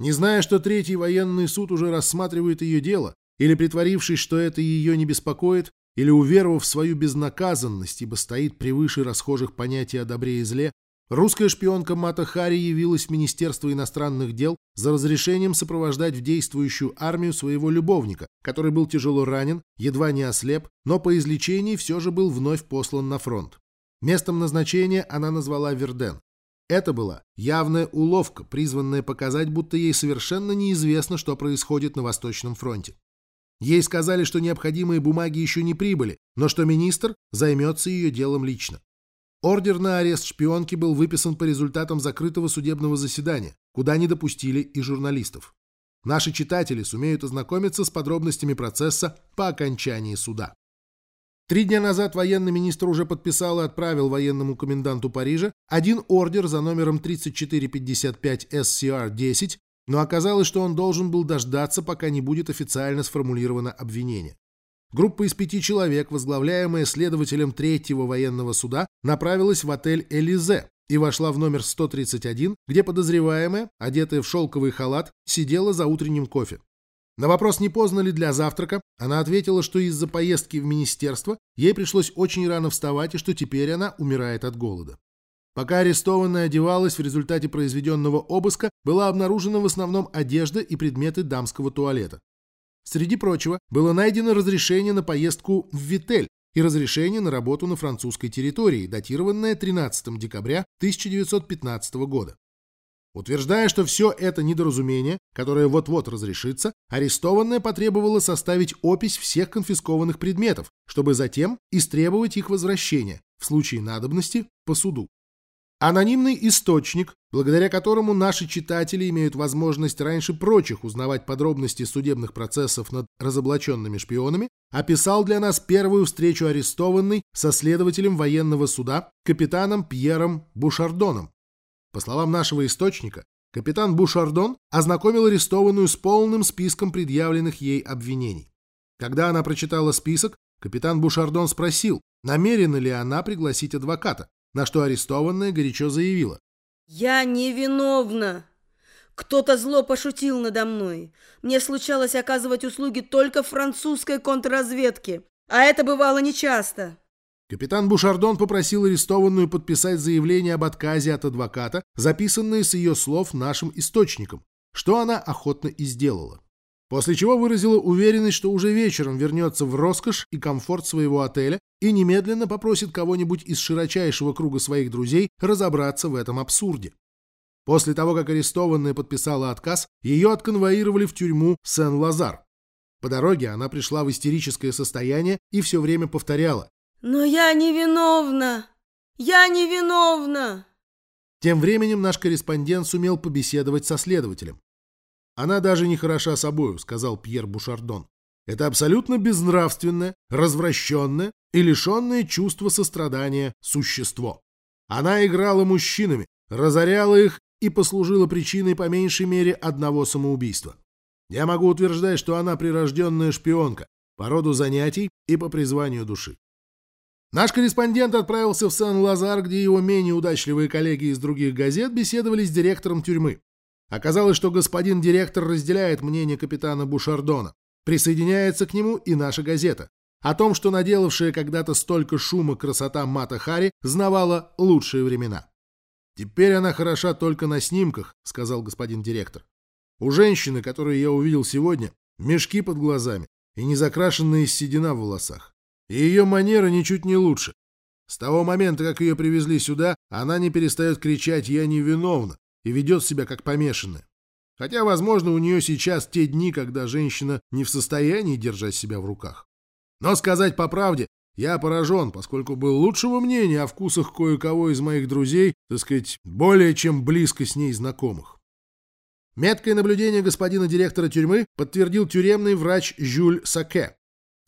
Не зная, что третий военный суд уже рассматривает ее дело, или притворившись, что это ее не беспокоит, или уверовав в свою безнаказанность, ибо стоит превыше расхожих понятий о добре и зле, русская шпионка Мата Хари явилась в Министерство иностранных дел за разрешением сопровождать в действующую армию своего любовника, который был тяжело ранен, едва не ослеп, но по излечении все же был вновь послан на фронт. Местом назначения она назвала Верден. Это была явная уловка, призванная показать, будто ей совершенно неизвестно, что происходит на Восточном фронте. Ей сказали, что необходимые бумаги еще не прибыли, но что министр займется ее делом лично. Ордер на арест шпионки был выписан по результатам закрытого судебного заседания, куда не допустили и журналистов. Наши читатели сумеют ознакомиться с подробностями процесса по окончании суда. Три дня назад военный министр уже подписал и отправил военному коменданту Парижа один ордер за номером 3455 SCR-10 но оказалось, что он должен был дождаться, пока не будет официально сформулировано обвинение. Группа из пяти человек, возглавляемая следователем третьего военного суда, направилась в отель «Элизе» и вошла в номер 131, где подозреваемая, одетая в шелковый халат, сидела за утренним кофе. На вопрос, не поздно ли для завтрака, она ответила, что из-за поездки в министерство ей пришлось очень рано вставать и что теперь она умирает от голода. Пока арестованная одевалась, в результате произведенного обыска была обнаружена в основном одежда и предметы дамского туалета. Среди прочего, было найдено разрешение на поездку в Витель и разрешение на работу на французской территории, датированное 13 декабря 1915 года. Утверждая, что все это недоразумение, которое вот-вот разрешится, арестованная потребовала составить опись всех конфискованных предметов, чтобы затем истребовать их возвращения, в случае надобности, по суду. Анонимный источник, благодаря которому наши читатели имеют возможность раньше прочих узнавать подробности судебных процессов над разоблаченными шпионами, описал для нас первую встречу арестованной со следователем военного суда капитаном Пьером Бушардоном. По словам нашего источника, капитан Бушардон ознакомил арестованную с полным списком предъявленных ей обвинений. Когда она прочитала список, капитан Бушардон спросил, намерена ли она пригласить адвоката на что арестованная горячо заявила. «Я невиновна. Кто-то зло пошутил надо мной. Мне случалось оказывать услуги только французской контрразведке, а это бывало нечасто». Капитан Бушардон попросил арестованную подписать заявление об отказе от адвоката, записанное с ее слов нашим источником, что она охотно и сделала. После чего выразила уверенность, что уже вечером вернется в роскошь и комфорт своего отеля и немедленно попросит кого-нибудь из широчайшего круга своих друзей разобраться в этом абсурде. После того, как арестованная подписала отказ, ее отконвоировали в тюрьму Сен-Лазар. По дороге она пришла в истерическое состояние и все время повторяла «Но я невиновна! Я невиновна!» Тем временем наш корреспондент сумел побеседовать со следователем. «Она даже не хороша собою», — сказал Пьер Бушардон. «Это абсолютно безнравственное, развращенное и лишенное чувства сострадания существо. Она играла мужчинами, разоряла их и послужила причиной по меньшей мере одного самоубийства. Я могу утверждать, что она прирожденная шпионка по роду занятий и по призванию души. Наш корреспондент отправился в Сан-Лазар, где его менее удачливые коллеги из других газет беседовали с директором тюрьмы. Оказалось, что господин директор разделяет мнение капитана Бушардона. Присоединяется к нему и наша газета. О том, что наделавшая когда-то столько шума красота Мата Хари знавала лучшие времена. «Теперь она хороша только на снимках», — сказал господин директор. «У женщины, которую я увидел сегодня, мешки под глазами и незакрашенная седина в волосах. И ее манера ничуть не лучше. С того момента, как ее привезли сюда, она не перестает кричать «Я невиновна», и ведет себя как помешанная. Хотя, возможно, у нее сейчас те дни, когда женщина не в состоянии держать себя в руках. Но сказать по правде, я поражен, поскольку был лучшего мнения о вкусах кое-кого из моих друзей, так сказать, более чем близко с ней знакомых. Меткое наблюдение господина директора тюрьмы подтвердил тюремный врач Жюль Саке.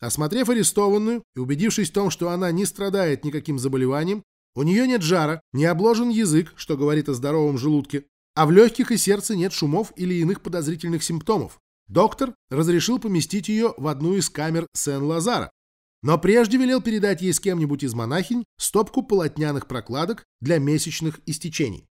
Осмотрев арестованную и убедившись в том, что она не страдает никаким заболеванием, у нее нет жара, не обложен язык, что говорит о здоровом желудке, а в легких и сердце нет шумов или иных подозрительных симптомов. Доктор разрешил поместить ее в одну из камер Сен-Лазара, но прежде велел передать ей с кем-нибудь из монахинь стопку полотняных прокладок для месячных истечений.